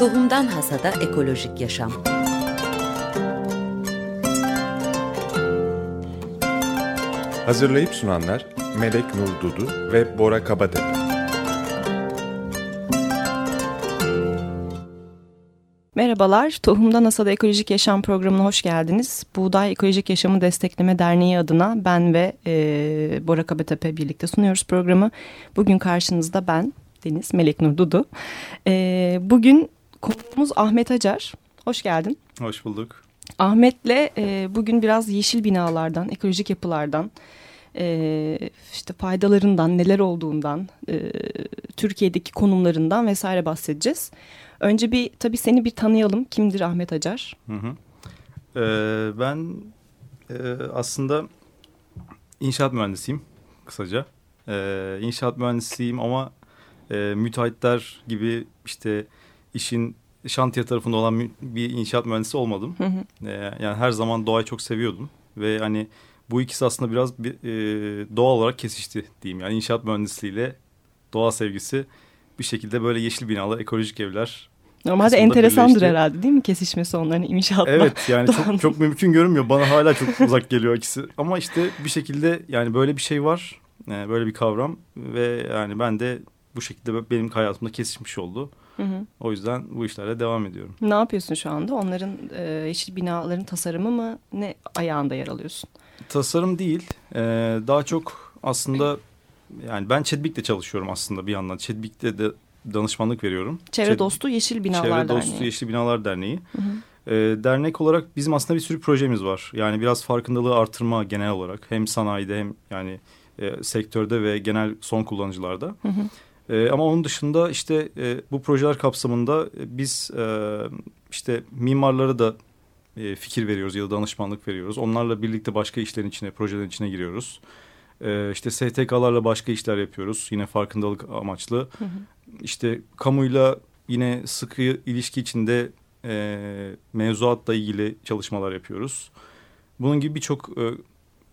Tohumdan Hasada Ekolojik Yaşam Hazırlayıp sunanlar Melek Nur Dudu ve Bora Kabatepe. Merhabalar, Tohumdan Asada Ekolojik Yaşam programına hoş geldiniz. Buğday Ekolojik Yaşamı Destekleme Derneği adına ben ve e, Bora Kabatepe birlikte sunuyoruz programı. Bugün karşınızda ben, Deniz Melek Nur Dudu. E, bugün konuğumuz Ahmet Acar. Hoş geldin. Hoş bulduk. Ahmet'le e, bugün biraz yeşil binalardan, ekolojik yapılardan, e, işte faydalarından, neler olduğundan, e, Türkiye'deki konumlarından vesaire bahsedeceğiz. Önce bir tabii seni bir tanıyalım. Kimdir Ahmet Acar? Hı hı. Ee, ben e, aslında inşaat mühendisiyim kısaca. Ee, inşaat mühendisiyim ama e, müteahhitler gibi işte işin şantiye tarafında olan bir inşaat mühendisi olmadım. Hı hı. Ee, yani her zaman doğayı çok seviyordum ve hani bu ikisi aslında biraz bir, e, doğal olarak kesişti diyeyim. Yani inşaat mühendisliğiyle doğa sevgisi bir şekilde böyle yeşil binalar, ekolojik evler. Normalde enteresandır birleşti. herhalde değil mi kesişmesi onların inşaatla? Evet yani çok, çok mümkün görünmüyor. Bana hala çok uzak geliyor ikisi. Ama işte bir şekilde yani böyle bir şey var. Yani böyle bir kavram ve yani ben de bu şekilde benim hayatımda kesişmiş oldu. Hı hı. O yüzden bu işlerle devam ediyorum. Ne yapıyorsun şu anda? Onların e, yeşil binaların tasarımı mı ne ayağında yer alıyorsun? Tasarım değil. E, daha çok aslında yani ben Çedbik'te çalışıyorum aslında bir yandan. Çedbik'te de danışmanlık veriyorum. Çevre Çed Dostu Yeşil Binalar Çevre Derneği. Çevre Dostu Yeşil Binalar Derneği. Hı hı. E, dernek olarak bizim aslında bir sürü projemiz var. Yani biraz farkındalığı artırma genel olarak. Hem sanayide hem yani e, sektörde ve genel son kullanıcılarda. Hı hı. E, ama onun dışında işte e, bu projeler kapsamında e, biz e, işte mimarlara da e, fikir veriyoruz ya da danışmanlık veriyoruz. Onlarla birlikte başka işlerin içine, projelerin içine giriyoruz. E, işte STK'larla başka işler yapıyoruz. Yine farkındalık amaçlı. Hı hı. İşte kamuyla yine sıkı ilişki içinde e, mevzuatla ilgili çalışmalar yapıyoruz. Bunun gibi birçok e,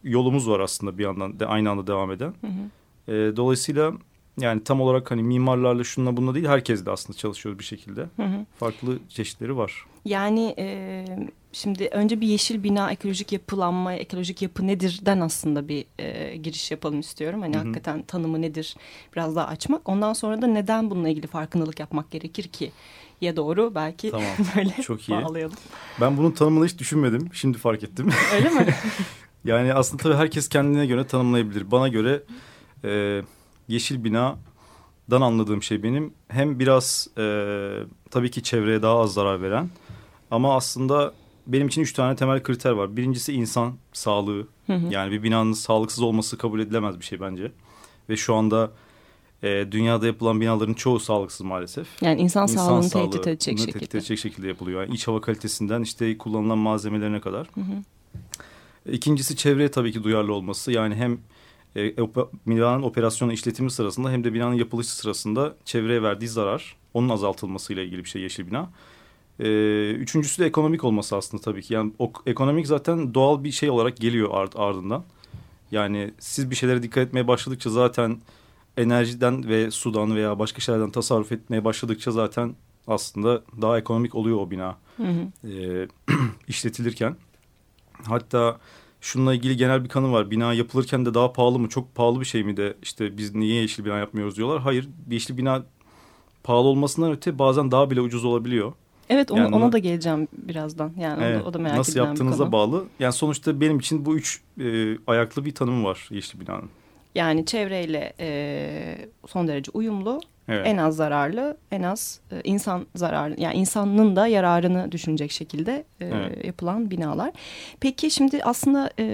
yolumuz var aslında bir yandan de aynı anda devam eden. Hı hı. E, dolayısıyla yani tam olarak hani mimarlarla şununla bununla değil herkes de aslında çalışıyoruz bir şekilde. Hı hı. Farklı çeşitleri var. Yani e, şimdi önce bir yeşil bina ekolojik yapılanma, ekolojik yapı nedirden aslında bir e, giriş yapalım istiyorum. Hani hı hı. hakikaten tanımı nedir biraz daha açmak. Ondan sonra da neden bununla ilgili farkındalık yapmak gerekir ki? Ya doğru belki tamam. böyle Çok iyi. bağlayalım. Ben bunun tanımını hiç düşünmedim. Şimdi fark ettim. Öyle mi? yani aslında tabii herkes kendine göre tanımlayabilir. Bana göre... E, yeşil binadan anladığım şey benim hem biraz e, tabii ki çevreye daha az zarar veren ama aslında benim için üç tane temel kriter var. Birincisi insan sağlığı. Hı hı. Yani bir binanın sağlıksız olması kabul edilemez bir şey bence. Ve şu anda e, dünyada yapılan binaların çoğu sağlıksız maalesef. Yani insan, insan sağlığını tehdit edecek şekilde. tehdit edecek şekilde yapılıyor. Yani iç hava kalitesinden işte kullanılan malzemelerine kadar. Hı hı. İkincisi çevreye tabii ki duyarlı olması. Yani hem e, binanın operasyonu işletimi sırasında hem de binanın yapılışı sırasında çevreye verdiği zarar onun azaltılmasıyla ilgili bir şey yeşil bina. E, üçüncüsü de ekonomik olması aslında tabii ki. Yani o, ekonomik zaten doğal bir şey olarak geliyor ard, ardından. Yani siz bir şeylere dikkat etmeye başladıkça zaten enerjiden ve sudan veya başka şeylerden tasarruf etmeye başladıkça zaten aslında daha ekonomik oluyor o bina hı hı. E, işletilirken. Hatta şununla ilgili genel bir kanı var. Bina yapılırken de daha pahalı mı? Çok pahalı bir şey mi de işte biz niye yeşil bina yapmıyoruz diyorlar. Hayır yeşil bina pahalı olmasından öte bazen daha bile ucuz olabiliyor. Evet onu, yani, ona da geleceğim birazdan. Yani evet, o da merak Nasıl yaptığınıza bağlı. Yani sonuçta benim için bu üç e, ayaklı bir tanımı var yeşil binanın. Yani çevreyle e, son derece uyumlu, evet. en az zararlı, en az e, insan zararı, yani insanın da yararını düşünecek şekilde e, evet. yapılan binalar. Peki şimdi aslında e,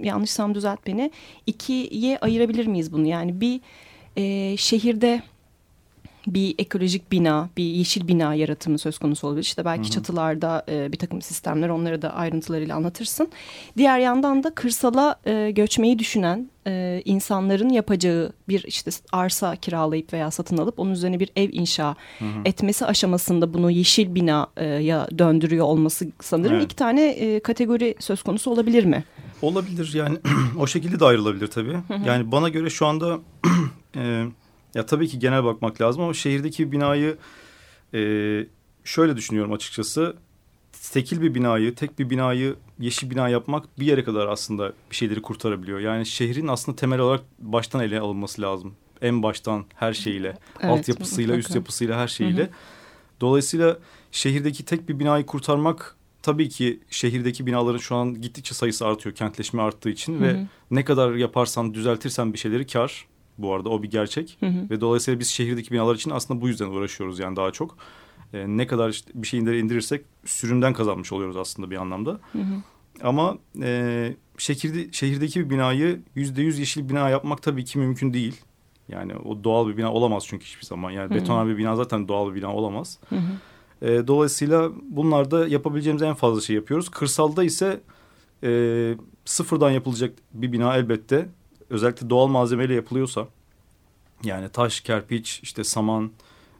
yanlışsam düzelt beni, ikiye ayırabilir miyiz bunu? Yani bir e, şehirde bir ekolojik bina, bir yeşil bina yaratımı söz konusu olabilir. İşte belki hı hı. çatılarda e, bir takım sistemler onları da ayrıntılarıyla anlatırsın. Diğer yandan da kırsala e, göçmeyi düşünen e, insanların yapacağı bir işte arsa kiralayıp veya satın alıp onun üzerine bir ev inşa hı hı. etmesi aşamasında bunu yeşil binaya döndürüyor olması sanırım evet. iki tane e, kategori söz konusu olabilir mi? Olabilir yani o şekilde de ayrılabilir tabii. Hı hı. Yani bana göre şu anda... e, ya tabii ki genel bakmak lazım ama şehirdeki binayı e, şöyle düşünüyorum açıkçası. Tekil bir binayı, tek bir binayı yeşil bina yapmak bir yere kadar aslında bir şeyleri kurtarabiliyor. Yani şehrin aslında temel olarak baştan ele alınması lazım. En baştan her şeyiyle, evet, altyapısıyla, üst yapısıyla, her şeyiyle. Hı hı. Dolayısıyla şehirdeki tek bir binayı kurtarmak tabii ki şehirdeki binaların şu an gittikçe sayısı artıyor kentleşme arttığı için hı hı. ve ne kadar yaparsan düzeltirsen bir şeyleri kar bu arada o bir gerçek hı hı. ve dolayısıyla biz şehirdeki binalar için aslında bu yüzden uğraşıyoruz yani daha çok e, ne kadar işte bir şeyi indirirsek sürümden kazanmış oluyoruz aslında bir anlamda hı hı. ama e, şehirde, şehirdeki bir binayı yüzde yüz yeşil bina yapmak tabii ki mümkün değil yani o doğal bir bina olamaz çünkü hiçbir zaman yani beton bir bina zaten doğal bir bina olamaz. Hı hı. E, dolayısıyla bunlarda yapabileceğimiz en fazla şey yapıyoruz. Kırsalda ise e, sıfırdan yapılacak bir bina elbette özellikle doğal malzemeyle yapılıyorsa yani taş, kerpiç, işte saman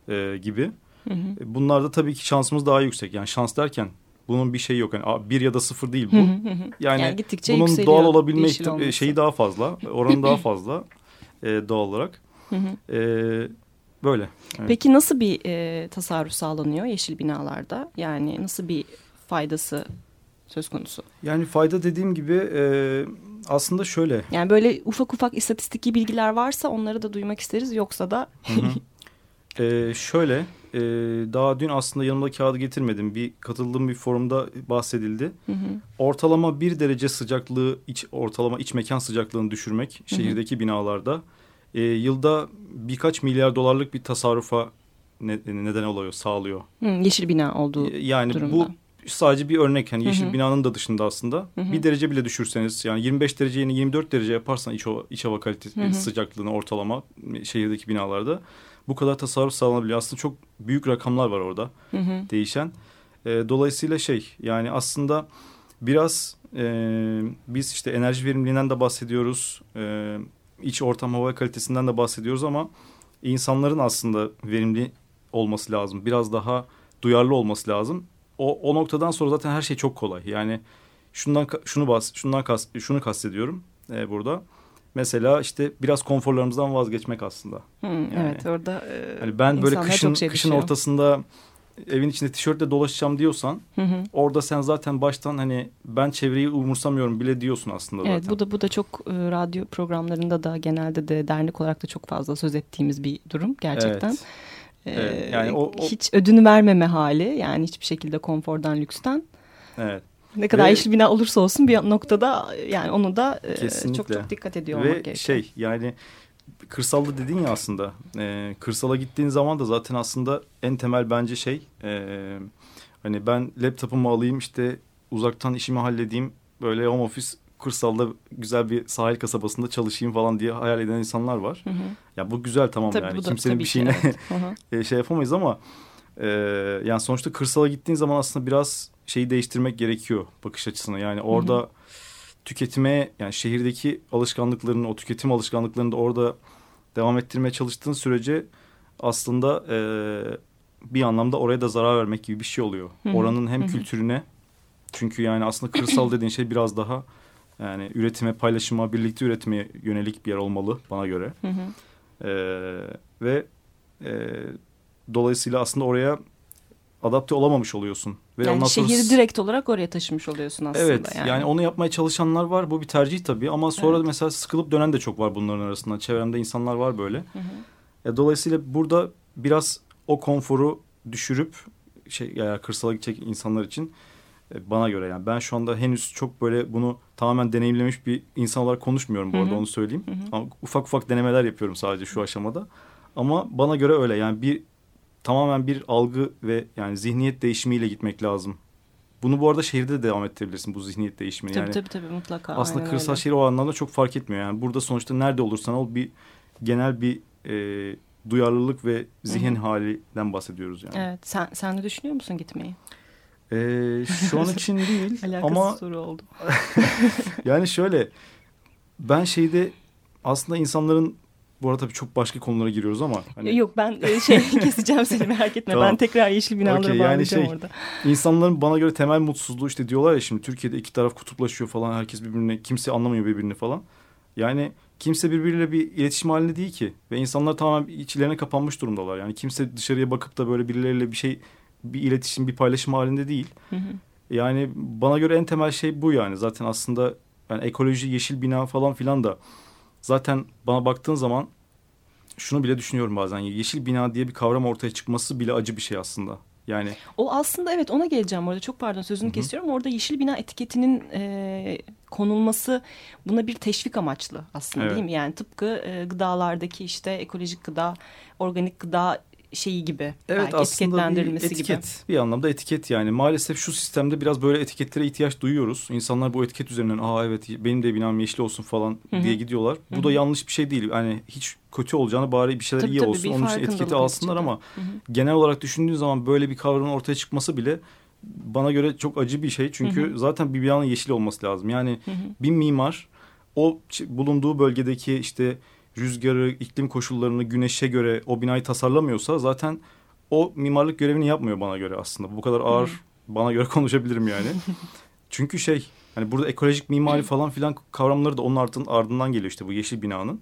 e, gibi hı hı. E, bunlarda tabii ki şansımız daha yüksek. Yani şans derken bunun bir şeyi yok. Yani bir ya da sıfır değil bu. Yani, yani bunun doğal olabilme şeyi daha fazla, oranı daha fazla e, doğal olarak. E, Böyle. Evet. Peki nasıl bir e, tasarruf sağlanıyor yeşil binalarda? Yani nasıl bir faydası söz konusu? Yani fayda dediğim gibi e, aslında şöyle. Yani böyle ufak ufak istatistiki bilgiler varsa onları da duymak isteriz. Yoksa da... e, şöyle e, daha dün aslında yanımda kağıdı getirmedim. Bir katıldığım bir forumda bahsedildi. Hı hı. Ortalama bir derece sıcaklığı iç ortalama iç mekan sıcaklığını düşürmek hı hı. şehirdeki binalarda e, yılda birkaç milyar dolarlık bir tasarrufa ne, neden oluyor, sağlıyor. Hı, yeşil bina olduğu Yani durumda. bu sadece bir örnek. Yani yeşil hı hı. binanın da dışında aslında. Hı hı. Bir derece bile düşürseniz yani 25 derece yeni 24 derece yaparsan iç, hava, iç hava kalitesi hı hı. sıcaklığını ortalama şehirdeki binalarda bu kadar tasarruf sağlanabiliyor. Aslında çok büyük rakamlar var orada hı hı. değişen. E, dolayısıyla şey yani aslında biraz e, biz işte enerji verimliliğinden de bahsediyoruz. E, iç ortam hava kalitesinden de bahsediyoruz ama insanların aslında verimli olması lazım. Biraz daha duyarlı olması lazım. O, o noktadan sonra zaten her şey çok kolay. Yani şundan şunu bas, şundan kas, şunu kastediyorum e, burada. Mesela işte biraz konforlarımızdan vazgeçmek aslında. Hmm, yani, evet orada e, hani ben böyle kışın şey kışın ortasında evin içinde tişörtle dolaşacağım diyorsan hı hı. orada sen zaten baştan hani ben çevreyi umursamıyorum bile diyorsun aslında zaten. Evet bu da bu da çok e, radyo programlarında da genelde de dernek olarak da çok fazla söz ettiğimiz bir durum gerçekten. Evet. Ee, evet, yani o, o... hiç ödünü vermeme hali yani hiçbir şekilde konfordan lüksten. Evet. Ne kadar Ve, yeşil bina olursa olsun bir noktada yani onu da e, çok çok dikkat ediyor Ve olmak gerekiyor. şey yani kırsalda dedin ya aslında. E, kırsala gittiğin zaman da zaten aslında en temel bence şey e, hani ben laptopumu alayım işte uzaktan işimi halledeyim böyle home office kırsalda güzel bir sahil kasabasında çalışayım falan diye hayal eden insanlar var. Hı hı. Ya bu güzel tamam tabii, yani da, kimsenin bir şeyine evet. şey yapamayız ama e, yani sonuçta kırsala gittiğin zaman aslında biraz şeyi değiştirmek gerekiyor bakış açısını. Yani orada hı hı tüketime yani şehirdeki alışkanlıklarını o tüketim alışkanlıklarını da orada devam ettirmeye çalıştığın sürece aslında e, bir anlamda oraya da zarar vermek gibi bir şey oluyor. Hı -hı. Oranın hem Hı -hı. kültürüne çünkü yani aslında kırsal dediğin şey biraz daha yani üretime, paylaşıma, birlikte üretmeye yönelik bir yer olmalı bana göre. Hı hı. E, ve e, dolayısıyla aslında oraya adapte olamamış oluyorsun. Ve yani şehri sonra... direkt olarak oraya taşımış oluyorsun aslında. Evet yani. yani onu yapmaya çalışanlar var. Bu bir tercih tabii ama sonra evet. mesela sıkılıp dönen de çok var bunların arasında. Çevremde insanlar var böyle. Hı hı. E, dolayısıyla burada biraz o konforu düşürüp şey yani kırsala gidecek insanlar için bana göre yani ben şu anda henüz çok böyle bunu tamamen deneyimlemiş bir insan olarak konuşmuyorum bu arada hı hı. onu söyleyeyim. Hı hı. Ama ufak ufak denemeler yapıyorum sadece şu aşamada. Ama bana göre öyle yani bir tamamen bir algı ve yani zihniyet değişimiyle gitmek lazım. Bunu bu arada şehirde de devam ettirebilirsin bu zihniyet değişimini. Tabii yani tabii tabii mutlaka. Aslında kırsal öyle. şehir o anlamda çok fark etmiyor. Yani burada sonuçta nerede olursan ol bir genel bir e, duyarlılık ve zihin Hı-hı. halinden bahsediyoruz yani. Evet. Sen, sen de düşünüyor musun gitmeyi? Ee, şu an için değil Alakasız ama soru oldu. yani şöyle ben şeyde aslında insanların bu arada tabii çok başka konulara giriyoruz ama. Hani... Yok ben e, şey keseceğim seni merak etme. tamam. Ben tekrar yeşil binalara okay, yani şey, orada. İnsanların bana göre temel mutsuzluğu işte diyorlar ya şimdi Türkiye'de iki taraf kutuplaşıyor falan. Herkes birbirine kimse anlamıyor birbirini falan. Yani kimse birbiriyle bir iletişim halinde değil ki. Ve insanlar tamamen içlerine kapanmış durumdalar. Yani kimse dışarıya bakıp da böyle birileriyle bir şey bir iletişim, bir paylaşım halinde değil. Hı hı. Yani bana göre en temel şey bu yani. Zaten aslında yani ekoloji, yeşil bina falan filan da zaten bana baktığın zaman şunu bile düşünüyorum bazen. Yeşil bina diye bir kavram ortaya çıkması bile acı bir şey aslında. Yani o aslında evet ona geleceğim orada çok pardon sözünü Hı -hı. kesiyorum. Orada yeşil bina etiketinin e, konulması buna bir teşvik amaçlı aslında evet. değil mi? Yani tıpkı e, gıdalardaki işte ekolojik gıda, organik gıda şeyi gibi. Evet belki aslında bir etiket gibi. bir anlamda etiket yani. Maalesef şu sistemde biraz böyle etiketlere ihtiyaç duyuyoruz. İnsanlar bu etiket üzerinden aa evet benim de binam yeşil olsun falan Hı-hı. diye gidiyorlar. Bu Hı-hı. da yanlış bir şey değil. Yani hiç kötü olacağını bari bir şeyler tabii, iyi tabii, olsun. Onun için etiketi alsınlar ama Hı-hı. genel olarak düşündüğün zaman böyle bir kavramın ortaya çıkması bile bana göre çok acı bir şey. Çünkü Hı-hı. zaten bir binanın yeşil olması lazım. Yani Hı-hı. bir mimar o bulunduğu bölgedeki işte rüzgarı, iklim koşullarını güneşe göre o binayı tasarlamıyorsa zaten o mimarlık görevini yapmıyor bana göre aslında. Bu kadar ağır hmm. bana göre konuşabilirim yani. Çünkü şey hani burada ekolojik mimari falan filan kavramları da onun ardından geliyor işte bu yeşil binanın.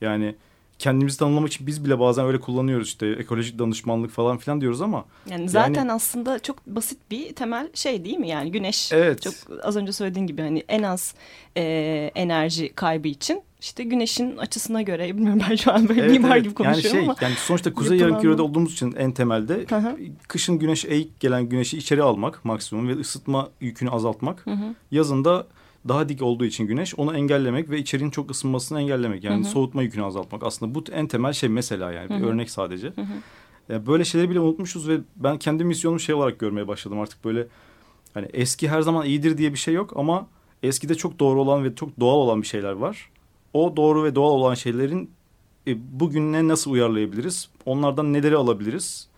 Yani kendimizi tanımlamak için biz bile bazen öyle kullanıyoruz işte ekolojik danışmanlık falan filan diyoruz ama. Yani zaten yani, aslında çok basit bir temel şey değil mi yani güneş evet. çok az önce söylediğin gibi hani en az e, enerji kaybı için işte güneşin açısına göre bilmiyorum ben şu an böyle evet, mimar evet. gibi konuşuyorum yani şey, ama. Yani sonuçta kuzey yarımkürede olduğumuz için en temelde hı hı. kışın güneş eğik gelen güneşi içeri almak maksimum ve ısıtma yükünü azaltmak. Hı hı. Yazın da daha dik olduğu için güneş onu engellemek ve içerinin çok ısınmasını engellemek. Yani hı hı. soğutma yükünü azaltmak. Aslında bu en temel şey mesela yani bir hı hı. örnek sadece. Hı hı. Yani böyle şeyleri bile unutmuşuz ve ben kendi misyonumu şey olarak görmeye başladım artık böyle. Hani eski her zaman iyidir diye bir şey yok ama eskide çok doğru olan ve çok doğal olan bir şeyler var. O doğru ve doğal olan şeylerin e, bugüne nasıl uyarlayabiliriz? Onlardan neleri alabiliriz?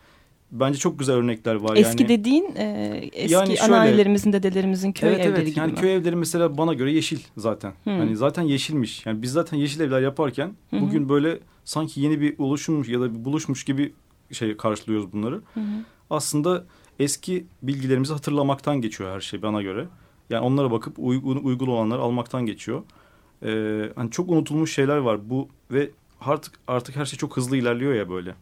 Bence çok güzel örnekler var. Eski yani, dediğin e, eski yani şöyle, anneannelerimizin, dedelerimizin köy evet, evleri evet, gibi yani mi? köy evleri mesela bana göre yeşil zaten. Hmm. Hani zaten yeşilmiş. Yani biz zaten yeşil evler yaparken Hı-hı. bugün böyle sanki yeni bir oluşummuş ya da bir buluşmuş gibi şey karşılıyoruz bunları. Hı-hı. Aslında eski bilgilerimizi hatırlamaktan geçiyor her şey bana göre. Yani onlara bakıp uygun, uygun olanları almaktan geçiyor. Ee, hani çok unutulmuş şeyler var bu ve artık artık her şey çok hızlı ilerliyor ya böyle.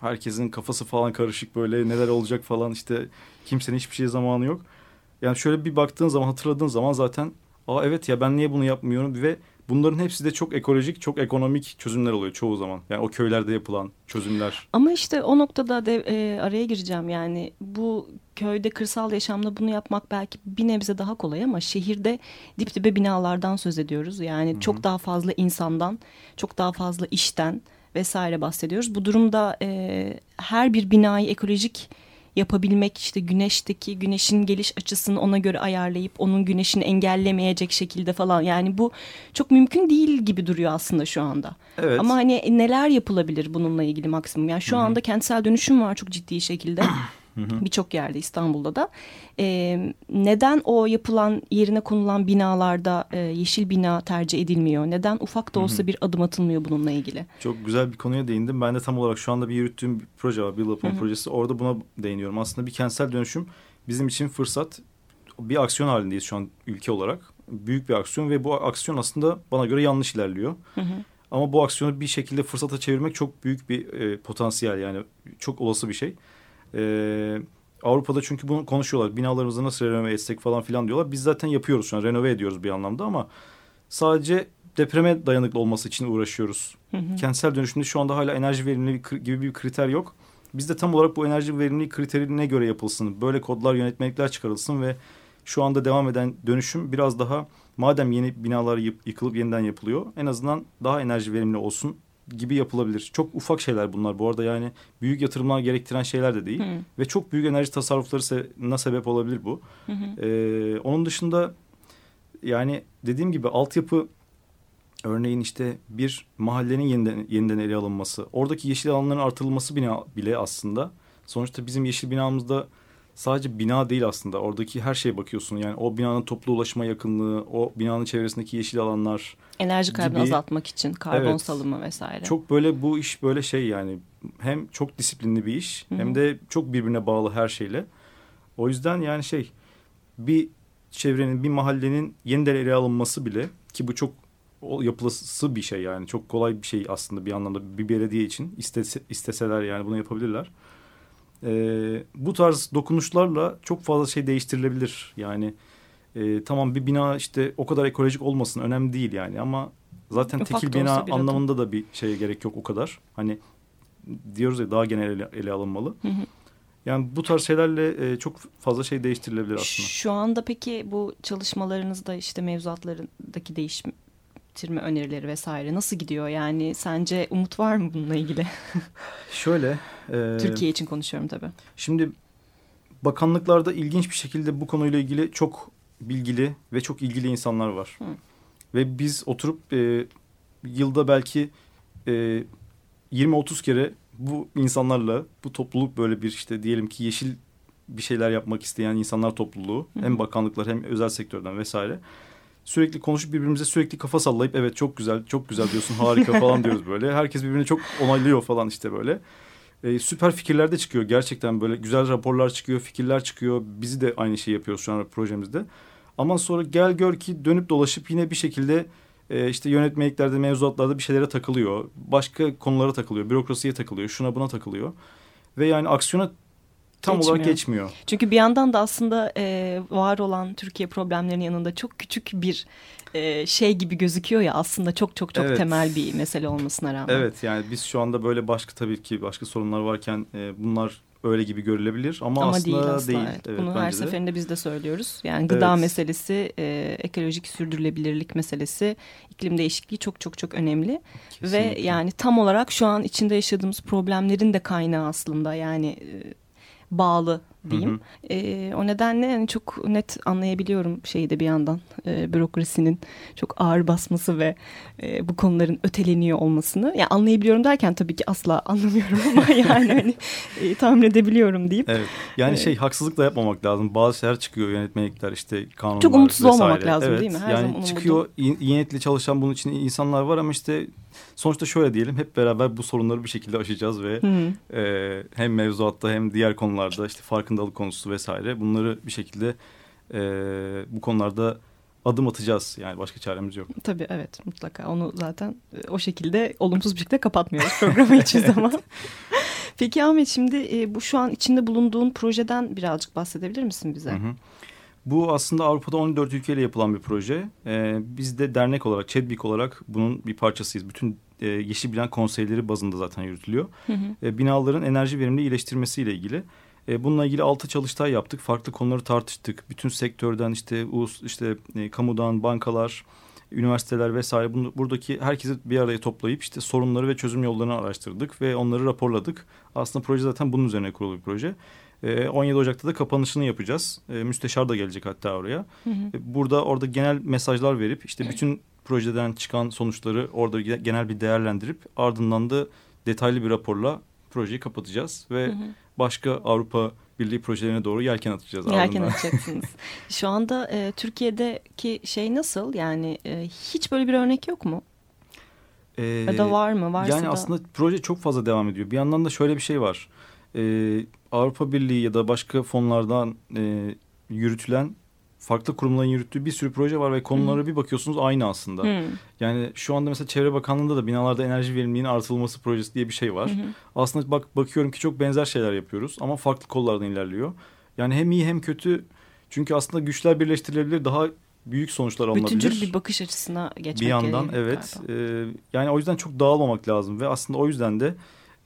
Herkesin kafası falan karışık böyle neler olacak falan işte kimsenin hiçbir şeye zamanı yok. Yani şöyle bir baktığın zaman hatırladığın zaman zaten aa evet ya ben niye bunu yapmıyorum ve bunların hepsi de çok ekolojik, çok ekonomik çözümler oluyor çoğu zaman. Yani o köylerde yapılan çözümler. Ama işte o noktada de, e, araya gireceğim yani bu köyde kırsal yaşamda bunu yapmak belki bir nebze daha kolay ama şehirde dip dibe binalardan söz ediyoruz. Yani Hı -hı. çok daha fazla insandan, çok daha fazla işten vesaire bahsediyoruz. Bu durumda e, her bir binayı ekolojik yapabilmek işte güneşteki güneşin geliş açısını ona göre ayarlayıp onun güneşini engellemeyecek şekilde falan yani bu çok mümkün değil gibi duruyor aslında şu anda. Evet. Ama hani neler yapılabilir bununla ilgili maksimum yani şu Hı -hı. anda kentsel dönüşüm var çok ciddi şekilde. Birçok yerde İstanbul'da da. E, neden o yapılan yerine konulan binalarda e, yeşil bina tercih edilmiyor? Neden ufak da olsa hı hı. bir adım atılmıyor bununla ilgili? Çok güzel bir konuya değindim. Ben de tam olarak şu anda bir yürüttüğüm bir proje var. Build Upon projesi. Orada buna değiniyorum. Aslında bir kentsel dönüşüm bizim için fırsat. Bir aksiyon halindeyiz şu an ülke olarak. Büyük bir aksiyon ve bu aksiyon aslında bana göre yanlış ilerliyor. Hı hı. Ama bu aksiyonu bir şekilde fırsata çevirmek çok büyük bir e, potansiyel yani çok olası bir şey. Ee, Avrupa'da çünkü bunu konuşuyorlar. Binalarımızı nasıl renove etsek falan filan diyorlar. Biz zaten yapıyoruz şu an. Renove ediyoruz bir anlamda ama sadece depreme dayanıklı olması için uğraşıyoruz. Hı hı. Kentsel dönüşümde şu anda hala enerji verimliliği gibi bir kriter yok. Bizde tam olarak bu enerji verimliliği kriterine göre yapılsın. Böyle kodlar, yönetmelikler çıkarılsın ve şu anda devam eden dönüşüm biraz daha madem yeni binalar yıkılıp yeniden yapılıyor en azından daha enerji verimli olsun gibi yapılabilir. Çok ufak şeyler bunlar bu arada yani büyük yatırımlar gerektiren şeyler de değil. Hı. Ve çok büyük enerji tasarrufları sebep olabilir bu. Hı hı. Ee, onun dışında yani dediğim gibi altyapı örneğin işte bir mahallenin yeniden, yeniden ele alınması, oradaki yeşil alanların artırılması bile, bile aslında sonuçta bizim yeşil binamızda sadece bina değil aslında. Oradaki her şeye bakıyorsun. Yani o binanın toplu ulaşıma yakınlığı, o binanın çevresindeki yeşil alanlar. Enerji kaybını gibi. azaltmak için karbon evet, salımı vesaire. Çok böyle bu iş böyle şey yani hem çok disiplinli bir iş Hı -hı. hem de çok birbirine bağlı her şeyle. O yüzden yani şey bir çevrenin bir mahallenin yeniden ele alınması bile ki bu çok yapılası bir şey yani çok kolay bir şey aslında bir anlamda bir belediye için istese, isteseler yani bunu yapabilirler e, bu tarz dokunuşlarla çok fazla şey değiştirilebilir. Yani e, tamam bir bina işte o kadar ekolojik olmasın önemli değil yani ama zaten Ufak tekil bina anlamında adım. da bir şeye gerek yok o kadar. Hani diyoruz ya daha genel ele, ele alınmalı. Hı hı. Yani bu tarz şeylerle e, çok fazla şey değiştirilebilir aslında. Şu anda peki bu çalışmalarınızda işte mevzuatlarındaki değiştirme önerileri vesaire nasıl gidiyor? Yani sence umut var mı bununla ilgili? Şöyle. E, Türkiye için konuşuyorum tabii. Şimdi bakanlıklarda ilginç bir şekilde bu konuyla ilgili çok bilgili ve çok ilgili insanlar var. Hı. Ve biz oturup e, yılda belki e, 20-30 kere bu insanlarla bu topluluk böyle bir işte diyelim ki yeşil bir şeyler yapmak isteyen insanlar topluluğu Hı. hem bakanlıklar hem özel sektörden vesaire sürekli konuşup birbirimize sürekli kafa sallayıp evet çok güzel çok güzel diyorsun harika falan diyoruz böyle. Herkes birbirini çok onaylıyor falan işte böyle. Ee, süper fikirler de çıkıyor gerçekten böyle güzel raporlar çıkıyor fikirler çıkıyor. Bizi de aynı şeyi yapıyoruz şu an projemizde. Ama sonra gel gör ki dönüp dolaşıp yine bir şekilde e, işte yönetmeliklerde, mevzuatlarda bir şeylere takılıyor. Başka konulara takılıyor, bürokrasiye takılıyor, şuna buna takılıyor. Ve yani aksiyona tam geçmiyor. olarak geçmiyor. Çünkü bir yandan da aslında e, var olan Türkiye problemlerinin yanında çok küçük bir e, şey gibi gözüküyor ya aslında çok çok çok evet. temel bir mesele olmasına rağmen. Evet yani biz şu anda böyle başka tabii ki başka sorunlar varken e, bunlar öyle gibi görülebilir ama, ama aslında değil. Asla, değil. Evet. Evet, Bunu her de. seferinde biz de söylüyoruz. Yani gıda evet. meselesi, e, ekolojik sürdürülebilirlik meselesi, iklim değişikliği çok çok çok önemli. Kesinlikle. Ve yani tam olarak şu an içinde yaşadığımız problemlerin de kaynağı aslında yani e, bağlı diyeyim. Hı hı. E, o nedenle yani çok net anlayabiliyorum şeyi de bir yandan e, bürokrasinin çok ağır basması ve e, bu konuların öteleniyor olmasını. Yani anlayabiliyorum derken tabii ki asla anlamıyorum ama yani hani e, tahmin edebiliyorum deyip. Evet. Yani e, şey haksızlık da yapmamak lazım. Bazı şeyler çıkıyor yönetmelikler işte kanunlar Çok umutsuz vesaire. olmamak lazım evet. değil mi? Her yani zaman çıkıyor iyi niyetli çalışan bunun için insanlar var ama işte sonuçta şöyle diyelim hep beraber bu sorunları bir şekilde aşacağız ve e, hem mevzuatta hem diğer konularda işte farkındalık konusu vesaire bunları bir şekilde e, bu konularda adım atacağız. Yani başka çaremiz yok. Tabii evet mutlaka onu zaten e, o şekilde olumsuz bir şekilde kapatmıyoruz programı hiçbir zaman. Peki Ahmet şimdi e, bu şu an içinde bulunduğun projeden birazcık bahsedebilir misin bize? Hı hı. Bu aslında Avrupa'da 14 ülkeyle yapılan bir proje. Ee, biz de dernek olarak, ÇEDBİK olarak bunun bir parçasıyız. Bütün e, Yeşil Bilen konseyleri bazında zaten yürütülüyor. Hı hı. E, binaların enerji verimli iyileştirmesiyle ilgili. E, bununla ilgili altı çalıştay yaptık. Farklı konuları tartıştık. Bütün sektörden işte ulus, işte e, kamudan, bankalar, üniversiteler vesaire bunu, buradaki herkesi bir araya toplayıp işte sorunları ve çözüm yollarını araştırdık ve onları raporladık. Aslında proje zaten bunun üzerine kurulu bir proje. 17 Ocak'ta da kapanışını yapacağız. Müsteşar da gelecek hatta oraya. Hı hı. Burada orada genel mesajlar verip işte bütün projeden çıkan sonuçları orada genel bir değerlendirip ardından da detaylı bir raporla projeyi kapatacağız ve hı hı. başka Avrupa Birliği projelerine doğru yelken atacağız. Yelken ardından. atacaksınız. Şu anda e, Türkiye'deki şey nasıl? Yani e, hiç böyle bir örnek yok mu? Ee, ya da var mı? Varsa yani da... aslında proje çok fazla devam ediyor. Bir yandan da şöyle bir şey var. Ee, Avrupa Birliği ya da başka fonlardan e, yürütülen farklı kurumların yürüttüğü bir sürü proje var ve konulara Hı. bir bakıyorsunuz aynı aslında. Hı. Yani şu anda mesela Çevre Bakanlığı'nda da binalarda enerji verimliliğinin artırılması projesi diye bir şey var. Hı. Aslında bak bakıyorum ki çok benzer şeyler yapıyoruz ama farklı kollardan ilerliyor. Yani hem iyi hem kötü çünkü aslında güçler birleştirilebilir daha büyük sonuçlar alınabilir. Bütüncül bir bakış açısına geçmek Bir yandan evet. E, yani o yüzden çok dağılmamak lazım ve aslında o yüzden de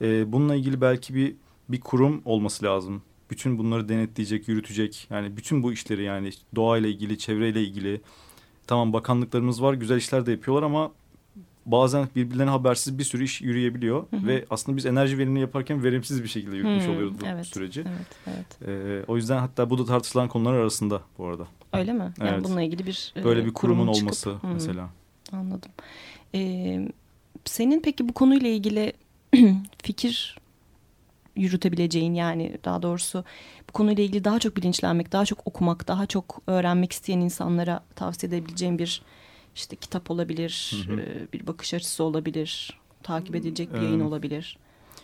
e, bununla ilgili belki bir bir kurum olması lazım bütün bunları denetleyecek, yürütecek. Yani bütün bu işleri yani doğayla ilgili, çevreyle ilgili. Tamam bakanlıklarımız var, güzel işler de yapıyorlar ama bazen birbirlerine habersiz bir sürü iş yürüyebiliyor. Hı hı. Ve aslında biz enerji verimini yaparken verimsiz bir şekilde yürütmüş hı, oluyoruz bu evet, süreci. Evet, evet. Ee, o yüzden hatta bu da tartışılan konular arasında bu arada. Öyle mi? Yani evet. bununla ilgili bir Böyle bir kurumun olması çıkıp, mesela. Anladım. Ee, senin peki bu konuyla ilgili fikir yürütebileceğin yani daha doğrusu bu konuyla ilgili daha çok bilinçlenmek, daha çok okumak, daha çok öğrenmek isteyen insanlara tavsiye edebileceğim bir işte kitap olabilir, hı hı. Bir bakış açısı olabilir, takip edilecek bir yayın olabilir.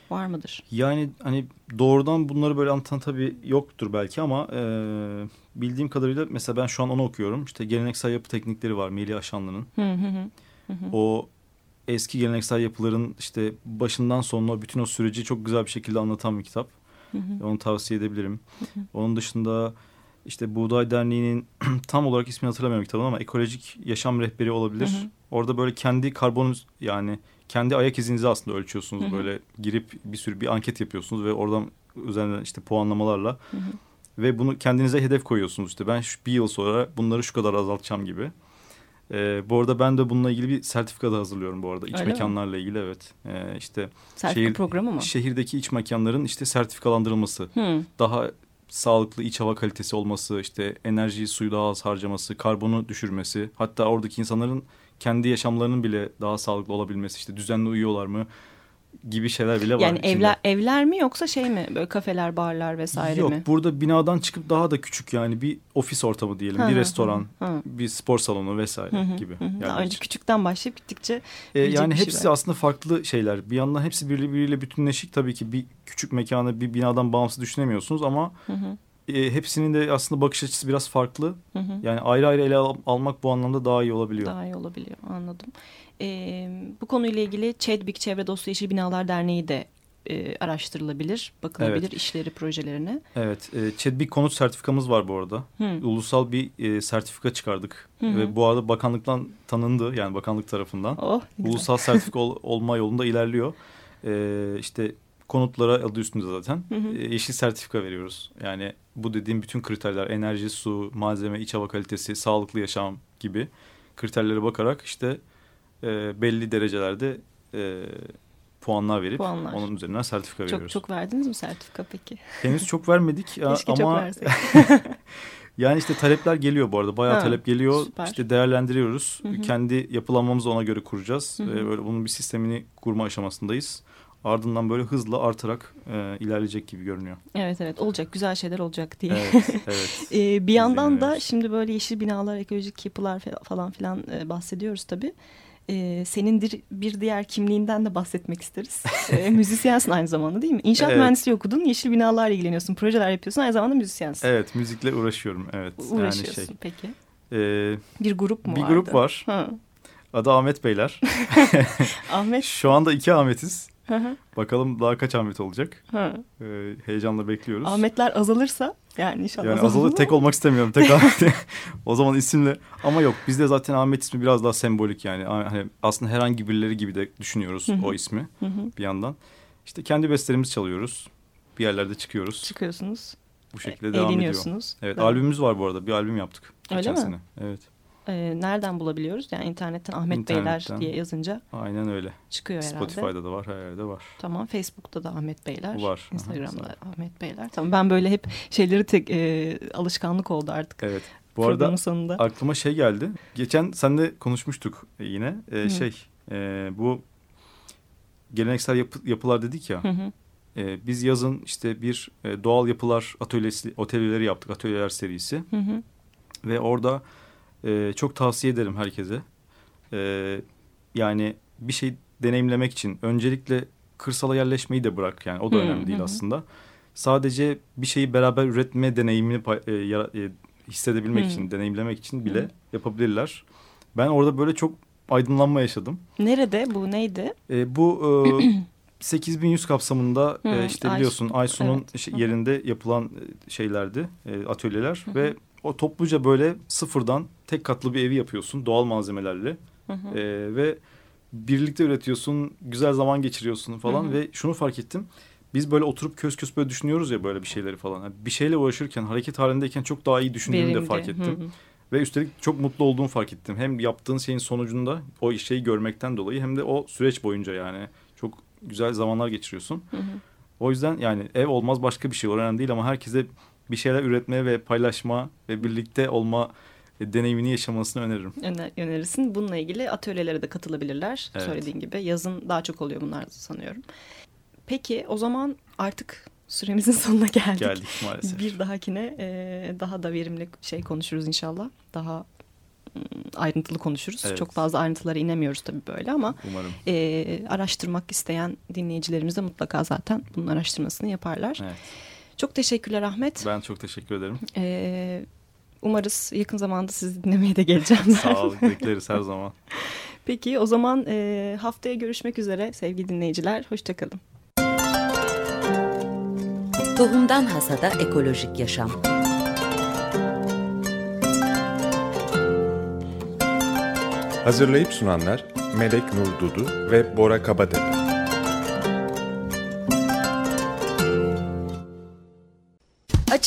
Var mıdır? Yani hani doğrudan bunları böyle anlatan tabii yoktur belki ama e, bildiğim kadarıyla mesela ben şu an onu okuyorum. İşte geleneksel yapı teknikleri var Melih Aşanlı'nın. O eski geleneksel yapıların işte başından sonuna bütün o süreci çok güzel bir şekilde anlatan bir kitap. Hı hı. Onu tavsiye edebilirim. Hı hı. Onun dışında işte Buğday Derneği'nin tam olarak ismini hatırlamıyorum kitabın ama ekolojik yaşam rehberi olabilir. Hı hı. Orada böyle kendi karbon yani kendi ayak izinizi aslında ölçüyorsunuz. Hı hı. Böyle girip bir sürü bir anket yapıyorsunuz ve oradan üzerinden işte puanlamalarla hı hı. ve bunu kendinize hedef koyuyorsunuz. İşte ben şu bir yıl sonra bunları şu kadar azaltacağım gibi. Ee, bu arada ben de bununla ilgili bir sertifika da hazırlıyorum bu arada. İç Öyle mekanlarla mi? ilgili evet. Ee, işte sertifika şehir, programı mı? Şehirdeki iç mekanların işte sertifikalandırılması. Hmm. Daha sağlıklı iç hava kalitesi olması, işte enerjiyi suyu daha az harcaması, karbonu düşürmesi. Hatta oradaki insanların kendi yaşamlarının bile daha sağlıklı olabilmesi. işte düzenli uyuyorlar mı? Gibi şeyler bile var. Yani evler evler mi yoksa şey mi böyle kafeler, barlar vesaire Yok, mi? Yok burada binadan çıkıp daha da küçük yani bir ofis ortamı diyelim, hı, bir restoran, hı. bir spor salonu vesaire hı, gibi. Hı, yani önce küçükten başlayıp gittikçe e, yani hepsi şeyler. aslında farklı şeyler. Bir yandan hepsi birbiriyle bütünleşik tabii ki bir küçük mekanı bir binadan bağımsız düşünemiyorsunuz ama hı hı e, hepsinin de aslında bakış açısı biraz farklı. Hı hı. Yani ayrı ayrı ele al, almak bu anlamda daha iyi olabiliyor. Daha iyi olabiliyor anladım. E, bu konuyla ilgili ÇEDBİK Çevre Dostu Yeşil Binalar Derneği de e, araştırılabilir, bakılabilir evet. işleri, projelerine. Evet, e, ÇEDBİK konut sertifikamız var bu arada. Hı. Ulusal bir e, sertifika çıkardık. Hı hı. Ve bu arada bakanlıktan tanındı, yani bakanlık tarafından. Oh, Ulusal sertifika ol, olma yolunda ilerliyor. E, işte konutlara adı üstünde zaten hı hı. E, yeşil sertifika veriyoruz. Yani bu dediğim bütün kriterler enerji, su, malzeme, iç hava kalitesi, sağlıklı yaşam gibi kriterlere bakarak işte e, belli derecelerde e, puanlar verip Puanlar. onun üzerinden sertifika çok, veriyoruz. Çok verdiniz mi sertifika peki? Henüz çok vermedik Keşke ama çok versek. yani işte talepler geliyor bu arada. Bayağı ha, talep geliyor. Süper. İşte değerlendiriyoruz. Hı hı. Kendi yapılanmamızı ona göre kuracağız. Hı hı. Ve böyle bunun bir sistemini kurma aşamasındayız ardından böyle hızla artarak e, ilerleyecek gibi görünüyor. Evet evet olacak güzel şeyler olacak diye. Evet, evet. e, bir yandan da şimdi böyle yeşil binalar, ekolojik yapılar falan filan e, bahsediyoruz tabii. E, senin bir diğer kimliğinden de bahsetmek isteriz. e, müzisyensin aynı zamanda değil mi? İnşaat evet. mühendisliği okudun, yeşil binalarla ilgileniyorsun, projeler yapıyorsun, aynı zamanda müzisyensin. Evet, müzikle uğraşıyorum. Evet. Uğraşıyorsun yani şey, peki. E, bir grup mu Bir vardı? grup var. Ha. Adı Ahmet Beyler. Ahmet. Şu anda iki Ahmet'iz. Bakalım daha kaç Ahmet olacak. Ee, heyecanla bekliyoruz. Ahmetler azalırsa yani inşallah yani azalır. Tek olmak istemiyorum. Tek Ahmet. o zaman isimle. Ama yok bizde zaten Ahmet ismi biraz daha sembolik yani. Hani aslında herhangi birileri gibi de düşünüyoruz o ismi bir yandan. İşte kendi bestelerimizi çalıyoruz. Bir yerlerde çıkıyoruz. Çıkıyorsunuz. Bu şekilde devam ediyor. Evet albümümüz var bu arada. Bir albüm yaptık. Öyle mi? Sene. Evet e, nereden bulabiliyoruz? Yani internetten Ahmet internetten, Beyler diye yazınca. Aynen öyle. Çıkıyor herhalde. Spotify'da da var, her yerde var. Tamam, Facebook'ta da Ahmet Beyler. Var. Instagram'da Aha, Ahmet Beyler. Tamam, ben böyle hep şeyleri tek e, alışkanlık oldu artık. Evet. Bu arada sonunda. aklıma şey geldi. Geçen seninle konuşmuştuk yine. E, şey, e, bu geleneksel yapı, yapılar dedik ya. Hı hı. E, biz yazın işte bir e, doğal yapılar atölyesi, atölyeleri yaptık. Atölyeler serisi. Hı hı. Ve orada e, çok tavsiye ederim herkese. E, yani bir şey deneyimlemek için öncelikle kırsala yerleşmeyi de bırak. Yani o da önemli değil aslında. Sadece bir şeyi beraber üretme deneyimini e, e, hissedebilmek için, deneyimlemek için bile yapabilirler. Ben orada böyle çok aydınlanma yaşadım. Nerede? Bu neydi? E, bu e, 8100 kapsamında e, işte biliyorsun Aysun'un evet. yerinde yapılan e, şeylerdi, e, atölyeler ve o topluca böyle sıfırdan tek katlı bir evi yapıyorsun doğal malzemelerle. Hı hı. E, ve birlikte üretiyorsun, güzel zaman geçiriyorsun falan hı hı. ve şunu fark ettim. Biz böyle oturup köz köz böyle düşünüyoruz ya böyle bir şeyleri falan. Yani bir şeyle uğraşırken, hareket halindeyken çok daha iyi düşündüğümü de fark ettim. Hı hı. Ve üstelik çok mutlu olduğumu fark ettim. Hem yaptığın şeyin sonucunda o şeyi görmekten dolayı hem de o süreç boyunca yani çok güzel zamanlar geçiriyorsun. Hı hı. O yüzden yani ev olmaz başka bir şey önemli değil ama herkese bir şeyler üretmeye ve paylaşma ve birlikte olma deneyimini yaşamasını öneririm. Öner, önerirsin. Bununla ilgili atölyelere de katılabilirler. Evet. Söylediğin gibi yazın daha çok oluyor bunlar sanıyorum. Peki o zaman artık süremizin sonuna geldik. Geldik maalesef. Bir dahakine e, daha da verimli şey konuşuruz inşallah. Daha ayrıntılı konuşuruz. Evet. Çok fazla ayrıntılara inemiyoruz tabii böyle ama Umarım. E, araştırmak isteyen dinleyicilerimiz de mutlaka zaten bunun araştırmasını yaparlar. Evet. Çok teşekkürler Ahmet. Ben çok teşekkür ederim. Ee, umarız yakın zamanda sizi dinlemeye de geleceğim. Sağ olun bekleriz her zaman. Peki o zaman e, haftaya görüşmek üzere sevgili dinleyiciler. Hoşçakalın. Tohumdan Hasada Ekolojik Yaşam Hazırlayıp sunanlar Melek Nur Dudu ve Bora Kabatepe.